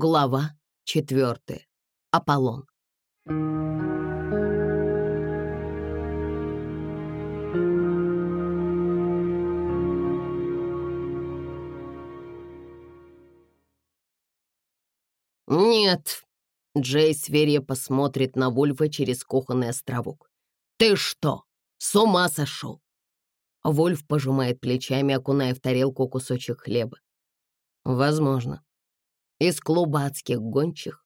Глава четвертая. Аполлон. «Нет!» — Джей свирепо посмотрит на Вульфа через кухонный островок. «Ты что, с ума сошел?» Вольф пожимает плечами, окуная в тарелку кусочек хлеба. «Возможно». Из клуба адских гончих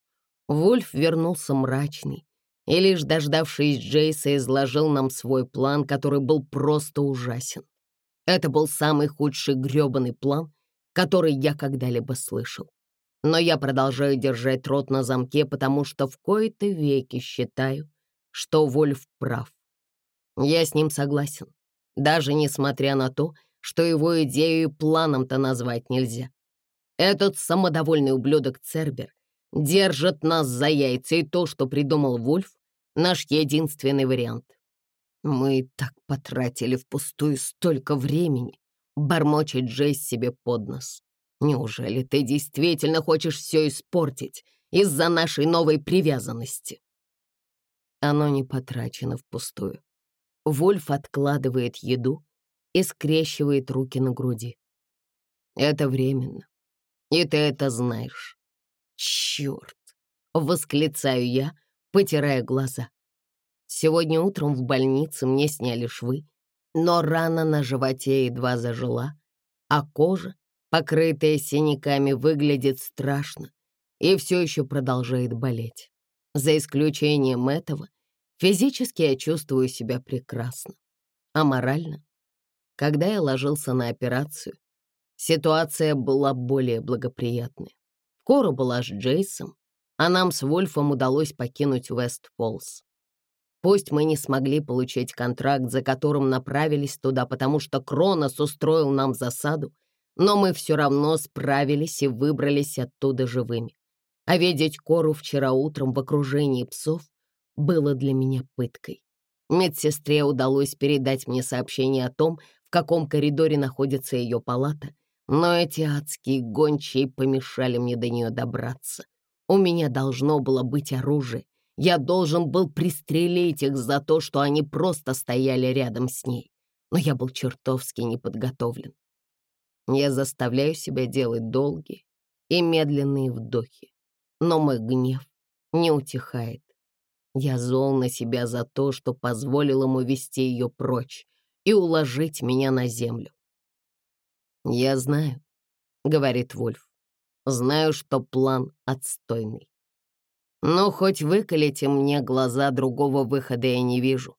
Вольф вернулся мрачный и, лишь дождавшись Джейса, изложил нам свой план, который был просто ужасен. Это был самый худший грёбаный план, который я когда-либо слышал. Но я продолжаю держать рот на замке, потому что в кои-то веки считаю, что Вольф прав. Я с ним согласен, даже несмотря на то, что его идею и планом-то назвать нельзя. Этот самодовольный ублюдок Цербер держит нас за яйца, и то, что придумал Вольф, наш единственный вариант. Мы так потратили впустую столько времени, бормочет Джейс себе под нос. Неужели ты действительно хочешь все испортить из-за нашей новой привязанности? Оно не потрачено впустую. Вольф откладывает еду и скрещивает руки на груди. Это временно. И ты это знаешь. Черт! Восклицаю я, потирая глаза. Сегодня утром в больнице мне сняли швы, но рана на животе едва зажила, а кожа, покрытая синяками, выглядит страшно и все еще продолжает болеть. За исключением этого, физически я чувствую себя прекрасно, а морально, когда я ложился на операцию, ситуация была более благоприятной. Кора была с Джейсом, а нам с Вольфом удалось покинуть Вест-Фоллс. Пусть мы не смогли получить контракт, за которым направились туда, потому что Кронос устроил нам засаду, но мы все равно справились и выбрались оттуда живыми. А видеть Кору вчера утром в окружении псов было для меня пыткой. Медсестре удалось передать мне сообщение о том, в каком коридоре находится ее палата, но эти адские гончие помешали мне до нее добраться. У меня должно было быть оружие. Я должен был пристрелить их за то, что они просто стояли рядом с ней. Но я был чертовски неподготовлен. Я заставляю себя делать долгие и медленные вдохи. Но мой гнев не утихает. Я зол на себя за то, что позволил ему вести ее прочь и уложить меня на землю. «Я знаю», — говорит Вольф, — «знаю, что план отстойный. Но хоть выколите мне глаза, другого выхода я не вижу.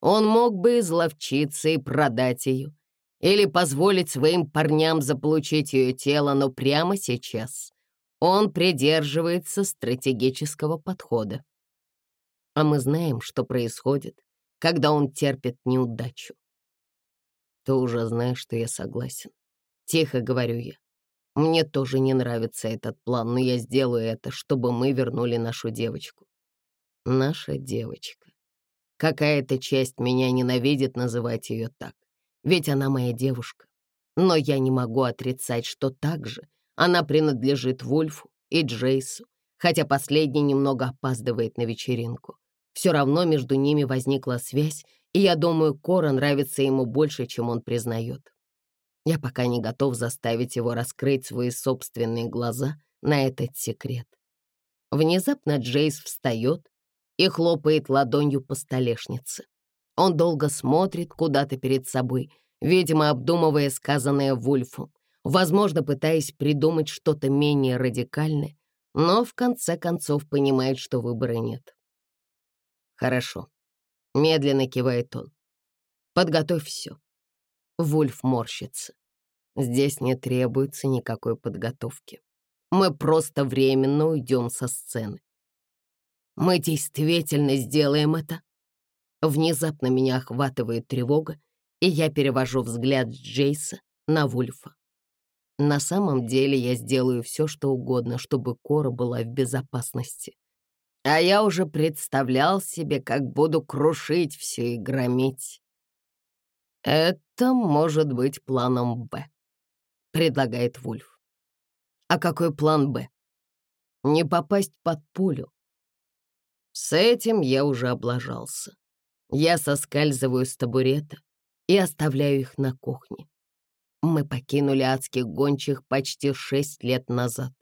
Он мог бы изловчиться и продать ее, или позволить своим парням заполучить ее тело, но прямо сейчас он придерживается стратегического подхода. А мы знаем, что происходит, когда он терпит неудачу. Ты уже знаешь, что я согласен. Тихо говорю я. Мне тоже не нравится этот план, но я сделаю это, чтобы мы вернули нашу девочку. Наша девочка. Какая-то часть меня ненавидит называть ее так ведь она моя девушка. Но я не могу отрицать, что также она принадлежит Вольфу и Джейсу, хотя последний немного опаздывает на вечеринку. Все равно между ними возникла связь, и я думаю, Кора нравится ему больше, чем он признает. Я пока не готов заставить его раскрыть свои собственные глаза на этот секрет. Внезапно Джейс встает и хлопает ладонью по столешнице. Он долго смотрит куда-то перед собой, видимо, обдумывая сказанное Вульфом, возможно, пытаясь придумать что-то менее радикальное, но в конце концов понимает, что выбора нет. «Хорошо», — медленно кивает он. «Подготовь все». Вульф морщится. Здесь не требуется никакой подготовки. Мы просто временно уйдем со сцены. Мы действительно сделаем это? Внезапно меня охватывает тревога, и я перевожу взгляд Джейса на Вульфа. На самом деле я сделаю все, что угодно, чтобы Кора была в безопасности. А я уже представлял себе, как буду крушить все и громить. Это может быть планом «Б», — предлагает Вульф. А какой план «Б»? не попасть под пулю. С этим я уже облажался. Я соскальзываю с табурета и оставляю их на кухне. Мы покинули адских гончих почти шесть лет назад.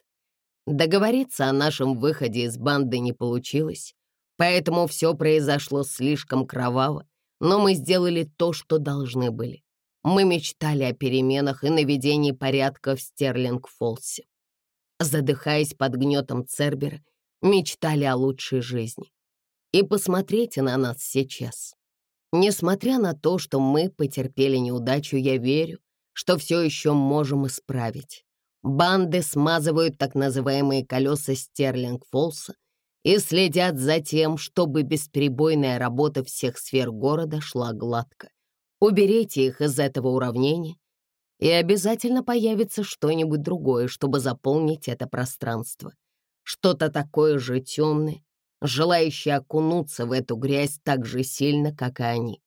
Договориться о нашем выходе из банды не получилось, поэтому все произошло слишком кроваво, но мы сделали то, что должны были. Мы мечтали о переменах и наведении порядка в Стерлинг-Фолсе. Задыхаясь под гнетом Цербера, мечтали о лучшей жизни. И посмотрите на нас сейчас. Несмотря на то, что мы потерпели неудачу, я верю, что все еще можем исправить. Банды смазывают так называемые колеса Стерлинг-Фолса и следят за тем, чтобы бесперебойная работа всех сфер города шла гладко. Уберите их из этого уравнения, и обязательно появится что-нибудь другое, чтобы заполнить это пространство. Что-то такое же темное, желающее окунуться в эту грязь так же сильно, как и они.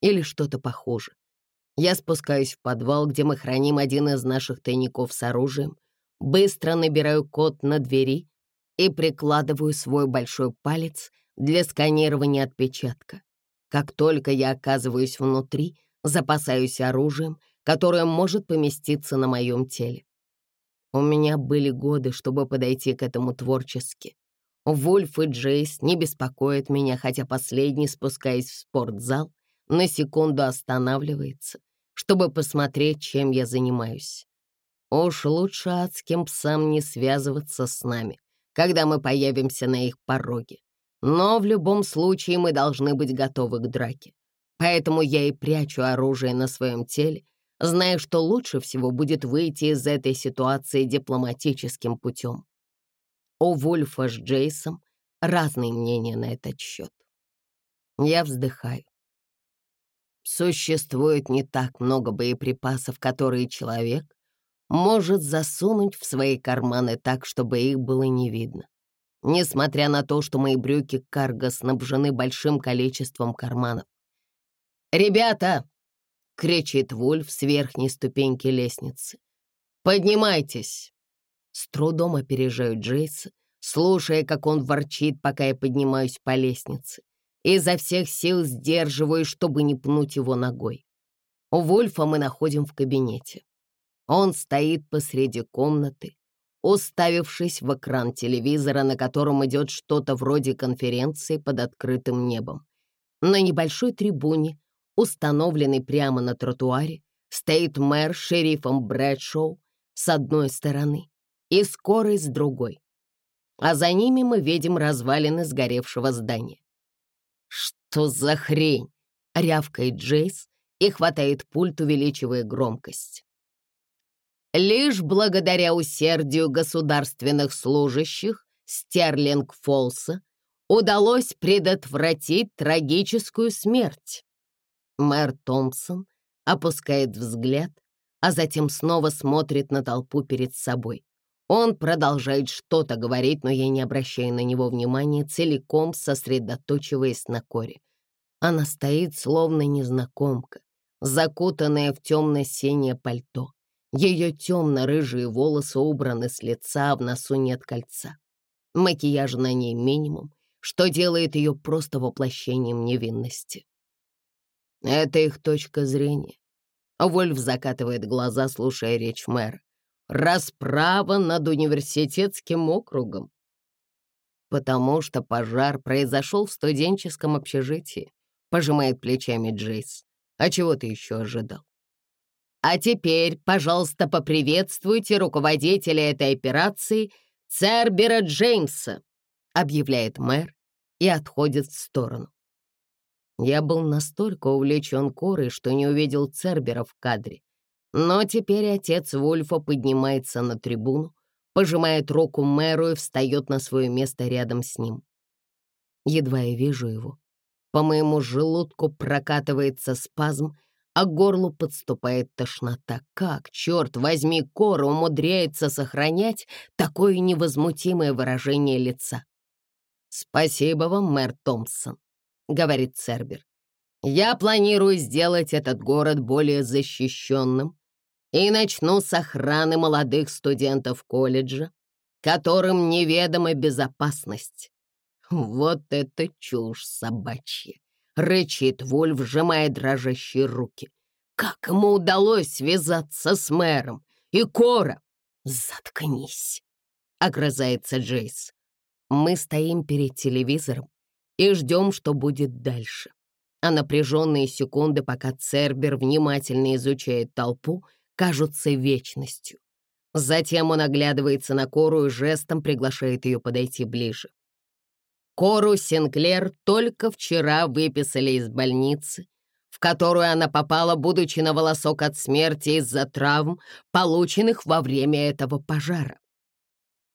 Или что-то похуже. Я спускаюсь в подвал, где мы храним один из наших тайников с оружием, быстро набираю код на двери и прикладываю свой большой палец для сканирования отпечатка. Как только я оказываюсь внутри, запасаюсь оружием, которое может поместиться на моем теле. У меня были годы, чтобы подойти к этому творчески. Вульф и Джейс не беспокоят меня, хотя последний, спускаясь в спортзал, на секунду останавливается чтобы посмотреть, чем я занимаюсь. Уж лучше адским псам не связываться с нами, когда мы появимся на их пороге. Но в любом случае мы должны быть готовы к драке. Поэтому я и прячу оружие на своем теле, зная, что лучше всего будет выйти из этой ситуации дипломатическим путем. У Вульфа с Джейсом разные мнения на этот счет. Я вздыхаю. Существует не так много боеприпасов, которые человек может засунуть в свои карманы так, чтобы их было не видно. Несмотря на то, что мои брюки карго снабжены большим количеством карманов. «Ребята!» — кричит Вульф с верхней ступеньки лестницы. «Поднимайтесь!» С трудом опережаю Джейса, слушая, как он ворчит, пока я поднимаюсь по лестнице. Изо всех сил сдерживаю, чтобы не пнуть его ногой. У Вольфа мы находим в кабинете. Он стоит посреди комнаты, уставившись в экран телевизора, на котором идет что-то вроде конференции под открытым небом. На небольшой трибуне, установленной прямо на тротуаре, стоит мэр с шерифом Брэдшоу с одной стороны и скорой с другой. А за ними мы видим развалины сгоревшего здания. «Что за хрень?» — рявкает Джейс и хватает пульт, увеличивая громкость. Лишь благодаря усердию государственных служащих Стерлинг Фолса удалось предотвратить трагическую смерть. Мэр Томпсон опускает взгляд, а затем снова смотрит на толпу перед собой. Он продолжает что-то говорить, но я не обращаю на него внимания, целиком сосредоточиваясь на Коре. Она стоит, словно незнакомка, закутанная в темно-синее пальто. Ее темно-рыжие волосы убраны с лица, а в носу нет кольца. Макияж на ней минимум, что делает ее просто воплощением невинности. Это их точка зрения. Вольф закатывает глаза, слушая речь мэра расправа над университетским округом. Потому что пожар произошел в студенческом общежитии, пожимает плечами Джейс. А чего ты еще ожидал? А теперь, пожалуйста, поприветствуйте руководителя этой операции Цербера Джеймса, объявляет мэр и отходит в сторону. Я был настолько увлечен Корой, что не увидел Цербера в кадре. Но теперь отец Вольфа поднимается на трибуну, пожимает руку мэру и встает на свое место рядом с ним. Едва я вижу его. По моему желудку прокатывается спазм, а к горлу подступает тошнота. Как, черт возьми, Кора умудряется сохранять такое невозмутимое выражение лица? «Спасибо вам, мэр Томпсон», — говорит Цербер. «Я планирую сделать этот город более защищенным и начну с охраны молодых студентов колледжа. которым неведома безопасность. Вот это чушь собачья! Рычит Вольф, сжимая дрожащие руки. Как ему удалось связаться с мэром? И Кора! Заткнись! Огрызается Джейс. Мы стоим перед телевизором и ждем, что будет дальше. А напряженные секунды, пока Цербер внимательно изучает толпу, кажутся вечностью. Затем он оглядывается на Кору и жестом приглашает ее подойти ближе. Кору Синклер только вчера выписали из больницы, в которую она попала, будучи на волосок от смерти из-за травм, полученных во время этого пожара.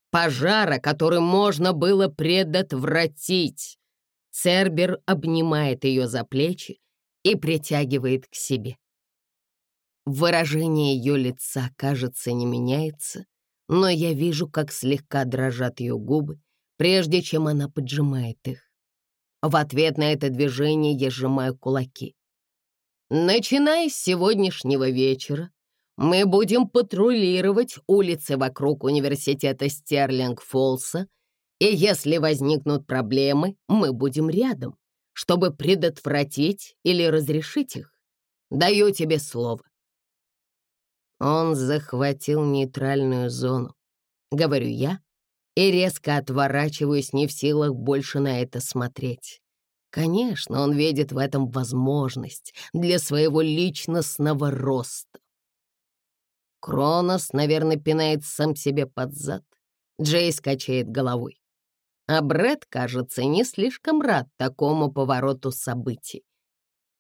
Пожара, который можно было предотвратить. Цербер обнимает ее за плечи и притягивает к себе. Выражение ее лица, кажется, не меняется, но я вижу, как слегка дрожат ее губы, прежде чем она поджимает их. В ответ на это движение я сжимаю кулаки. Начиная с сегодняшнего вечера, мы будем патрулировать улицы вокруг университета Стерлинг-Фолса, и если возникнут проблемы, мы будем рядом, чтобы предотвратить или разрешить их. Даю тебе слово. Он захватил нейтральную зону, говорю я, и резко отворачиваюсь, не в силах больше на это смотреть. Конечно, он видит в этом возможность для своего личностного роста. Кронос, наверное, пинает сам себе под зад. Джейс качает головой. А Брэд, кажется, не слишком рад такому повороту событий.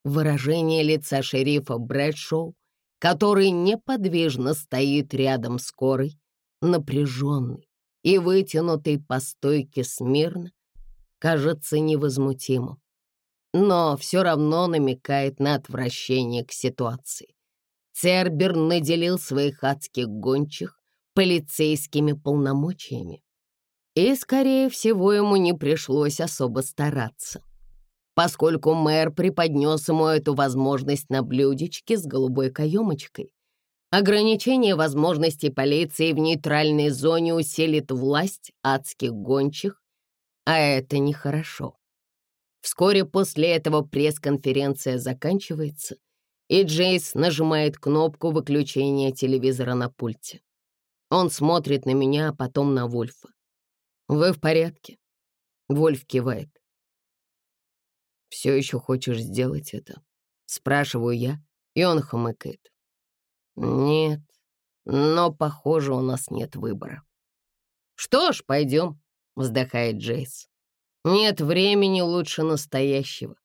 Выражение лица шерифа Брэдшоу, который неподвижно стоит рядом с Корой, напряженный и вытянутый по стойке смирно, кажется невозмутимым, но все равно намекает на отвращение к ситуации. Цербер наделил своих адских гончих полицейскими полномочиями. И, скорее всего, ему не пришлось особо стараться, поскольку мэр преподнес ему эту возможность на блюдечке с голубой каемочкой. Ограничение возможностей полиции в нейтральной зоне усилит власть адских гончих, а это нехорошо. Вскоре после этого пресс-конференция заканчивается — и Джейс нажимает кнопку выключения телевизора на пульте. Он смотрит на меня, а потом на Вольфа. «Вы в порядке?» Вольф кивает. «Все еще хочешь сделать это?» Спрашиваю я, и он хмыкает. «Нет, но, похоже, у нас нет выбора». «Что ж, пойдем», — вздыхает Джейс. «Нет времени лучше настоящего.